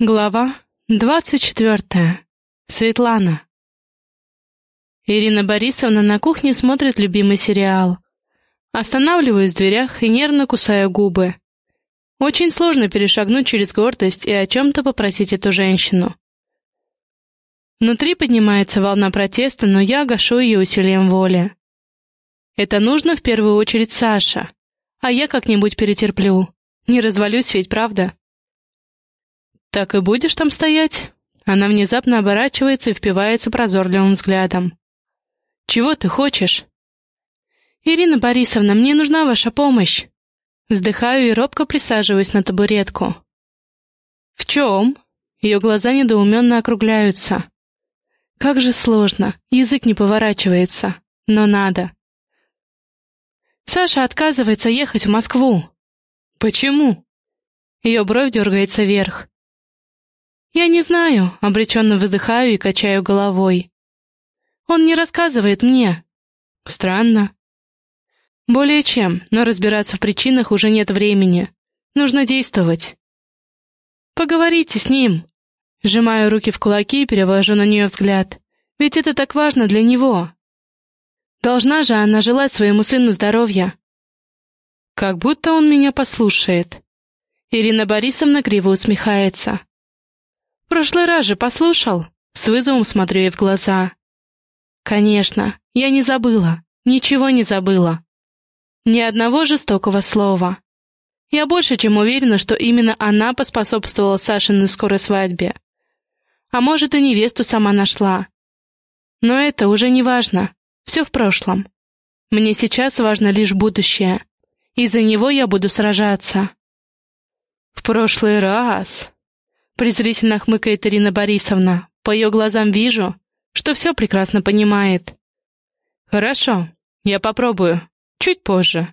Глава двадцать четвертая. Светлана. Ирина Борисовна на кухне смотрит любимый сериал. Останавливаюсь в дверях и нервно кусаю губы. Очень сложно перешагнуть через гордость и о чем-то попросить эту женщину. Внутри поднимается волна протеста, но я гашу ее усилием воли. Это нужно в первую очередь Саша, а я как-нибудь перетерплю. Не развалюсь ведь, правда? «Так и будешь там стоять?» Она внезапно оборачивается и впивается прозорливым взглядом. «Чего ты хочешь?» «Ирина Борисовна, мне нужна ваша помощь!» Вздыхаю и робко присаживаюсь на табуретку. «В чем?» Ее глаза недоуменно округляются. «Как же сложно, язык не поворачивается, но надо». Саша отказывается ехать в Москву. «Почему?» Ее бровь дергается вверх. «Я не знаю», — обреченно выдыхаю и качаю головой. «Он не рассказывает мне». «Странно». «Более чем, но разбираться в причинах уже нет времени. Нужно действовать». «Поговорите с ним». Сжимаю руки в кулаки и перевожу на нее взгляд. «Ведь это так важно для него». Должна же она желать своему сыну здоровья. Как будто он меня послушает. Ирина Борисовна криво усмехается. Прошлый раз же послушал. С вызовом смотрю ей в глаза. Конечно, я не забыла. Ничего не забыла. Ни одного жестокого слова. Я больше чем уверена, что именно она поспособствовала Сашиной скорой свадьбе. А может, и невесту сама нашла. Но это уже не важно. Все в прошлом. Мне сейчас важно лишь будущее. И за него я буду сражаться. В прошлый раз презрительно хмыкает Ирина Борисовна. По ее глазам вижу, что все прекрасно понимает. Хорошо, я попробую. Чуть позже.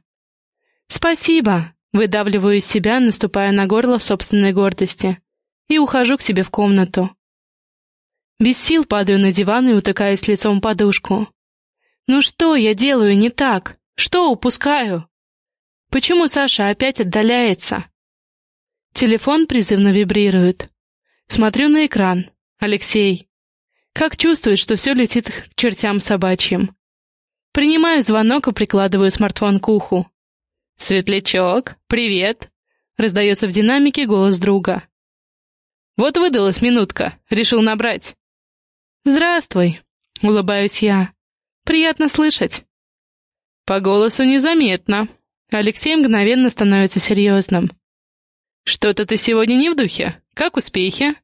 Спасибо, выдавливаю из себя, наступая на горло собственной гордости, и ухожу к себе в комнату. Без сил падаю на диван и утыкаюсь лицом в подушку. Ну что я делаю не так? Что упускаю? Почему Саша опять отдаляется? Телефон призывно вибрирует. Смотрю на экран. Алексей. Как чувствует, что все летит к чертям собачьим. Принимаю звонок и прикладываю смартфон к уху. «Светлячок, привет!» — раздается в динамике голос друга. «Вот выдалась минутка, решил набрать». «Здравствуй», — улыбаюсь я. «Приятно слышать». По голосу незаметно. Алексей мгновенно становится серьезным. «Что-то ты сегодня не в духе. Как успехи?»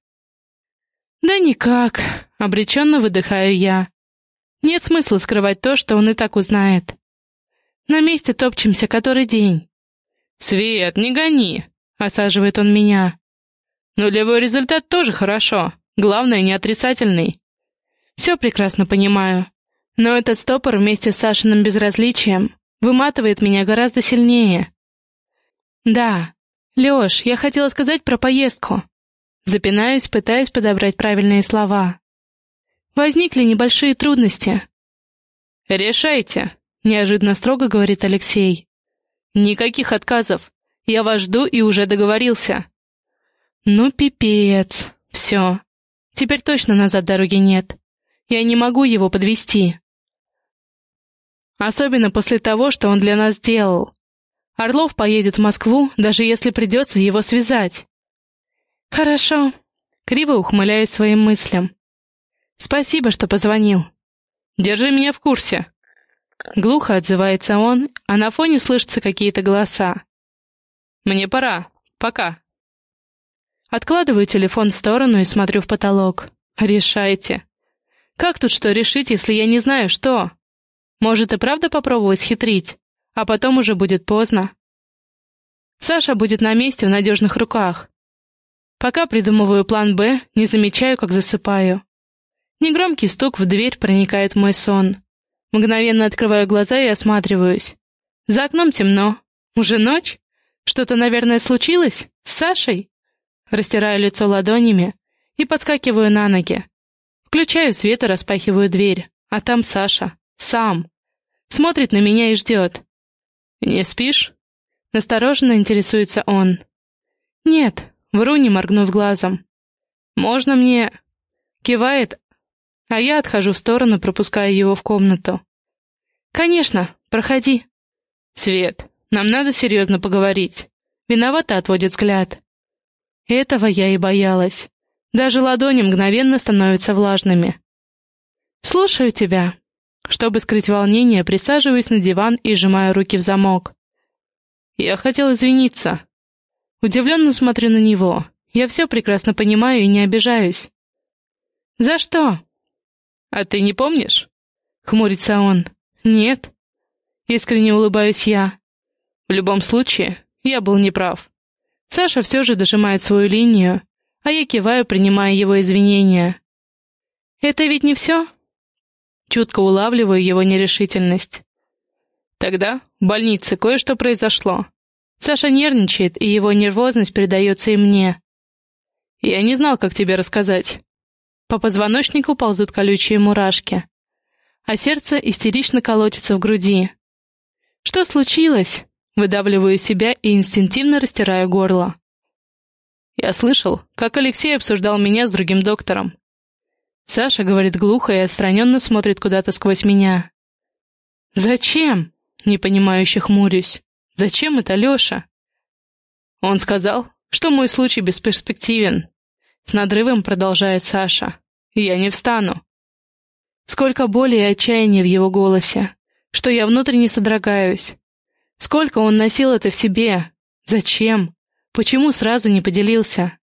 «Да никак», — обреченно выдыхаю я. Нет смысла скрывать то, что он и так узнает. На месте топчемся который день. «Свет, не гони!» — осаживает он меня. «Нулевой результат тоже хорошо. Главное, не отрицательный». Все прекрасно понимаю. Но этот стопор вместе с Сашиным безразличием выматывает меня гораздо сильнее. Да, Лёш, я хотела сказать про поездку. Запинаюсь, пытаясь подобрать правильные слова. Возникли небольшие трудности. «Решайте», — неожиданно строго говорит Алексей. «Никаких отказов. Я вас жду и уже договорился». «Ну, пипец. Все. Теперь точно назад дороги нет. Я не могу его подвести. Особенно после того, что он для нас сделал. Орлов поедет в Москву, даже если придется его связать. Хорошо. Криво ухмыляюсь своим мыслям. Спасибо, что позвонил. Держи меня в курсе. Глухо отзывается он, а на фоне слышатся какие-то голоса. Мне пора. Пока. Откладываю телефон в сторону и смотрю в потолок. Решайте. Как тут что решить, если я не знаю, что? Может и правда попробовать хитрить, а потом уже будет поздно. Саша будет на месте в надежных руках. Пока придумываю план «Б», не замечаю, как засыпаю. Негромкий стук в дверь проникает в мой сон. Мгновенно открываю глаза и осматриваюсь. За окном темно. Уже ночь? Что-то, наверное, случилось? С Сашей? Растираю лицо ладонями и подскакиваю на ноги. Включаю свет и распахиваю дверь. А там Саша. Сам. Смотрит на меня и ждет. «Не спишь?» Настороженно интересуется он. «Нет», вру, не моргнув глазом. «Можно мне...» Кивает, а я отхожу в сторону, пропуская его в комнату. «Конечно, проходи». «Свет, нам надо серьезно поговорить». Виновато отводит взгляд. Этого я и боялась. Даже ладони мгновенно становятся влажными. «Слушаю тебя». Чтобы скрыть волнение, присаживаюсь на диван и сжимаю руки в замок. «Я хотел извиниться». Удивленно смотрю на него. Я все прекрасно понимаю и не обижаюсь. «За что?» «А ты не помнишь?» — хмурится он. «Нет». Искренне улыбаюсь я. В любом случае, я был неправ. Саша все же дожимает свою линию, а я киваю, принимая его извинения. «Это ведь не все?» Чутко улавливаю его нерешительность. Тогда в больнице кое-что произошло. Саша нервничает, и его нервозность передается и мне. Я не знал, как тебе рассказать. По позвоночнику ползут колючие мурашки, а сердце истерично колотится в груди. Что случилось? Выдавливаю себя и инстинктивно растираю горло. Я слышал, как Алексей обсуждал меня с другим доктором. Саша говорит глухо и отстраненно смотрит куда-то сквозь меня. «Зачем?» — непонимающе хмурюсь. «Зачем это Леша?» Он сказал, что мой случай бесперспективен. С надрывом продолжает Саша. Я не встану. Сколько боли и отчаяния в его голосе, что я внутренне содрогаюсь. Сколько он носил это в себе. Зачем? Почему сразу не поделился?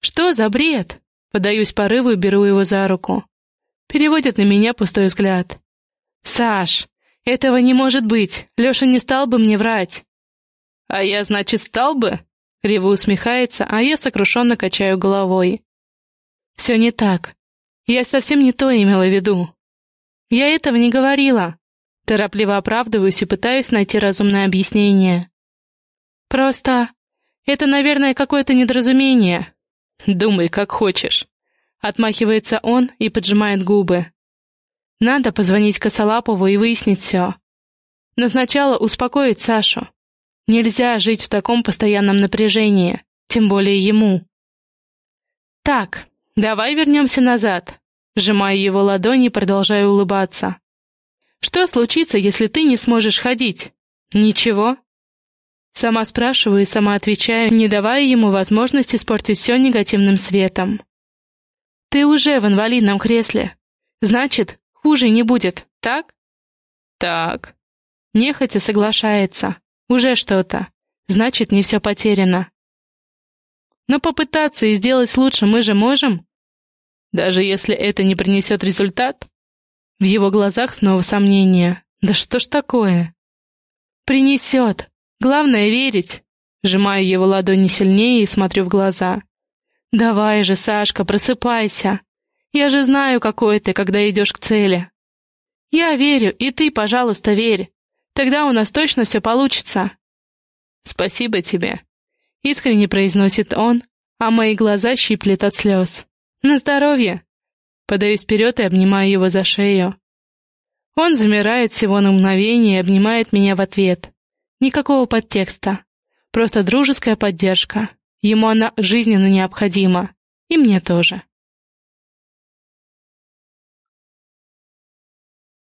Что за бред? Подаюсь порыву и беру его за руку. Переводит на меня пустой взгляд. «Саш, этого не может быть. Леша не стал бы мне врать». «А я, значит, стал бы?» Криво усмехается, а я сокрушенно качаю головой. Все не так. Я совсем не то имела в виду. Я этого не говорила. Торопливо оправдываюсь и пытаюсь найти разумное объяснение. Просто... Это, наверное, какое-то недоразумение. Думай, как хочешь. Отмахивается он и поджимает губы. Надо позвонить Косолапову и выяснить все. Но сначала успокоить Сашу. Нельзя жить в таком постоянном напряжении, тем более ему. Так, давай вернемся назад. Сжимаю его ладони и продолжаю улыбаться. Что случится, если ты не сможешь ходить? Ничего. Сама спрашиваю и сама отвечаю, не давая ему возможности испортить все негативным светом. Ты уже в инвалидном кресле. Значит, хуже не будет, так? Так. Нехотя соглашается. Уже что-то. Значит, не все потеряно. Но попытаться и сделать лучше мы же можем? Даже если это не принесет результат? В его глазах снова сомнение. Да что ж такое? Принесет. Главное верить. Сжимаю его ладони сильнее и смотрю в глаза. Давай же, Сашка, просыпайся. Я же знаю, какой ты, когда идешь к цели. Я верю, и ты, пожалуйста, верь. Тогда у нас точно все получится. Спасибо тебе. Искренне произносит он, а мои глаза щиплет от слез. На здоровье. Подаюсь вперед и обнимаю его за шею. Он замирает всего на мгновение и обнимает меня в ответ. Никакого подтекста. Просто дружеская поддержка. Ему она жизненно необходима. И мне тоже.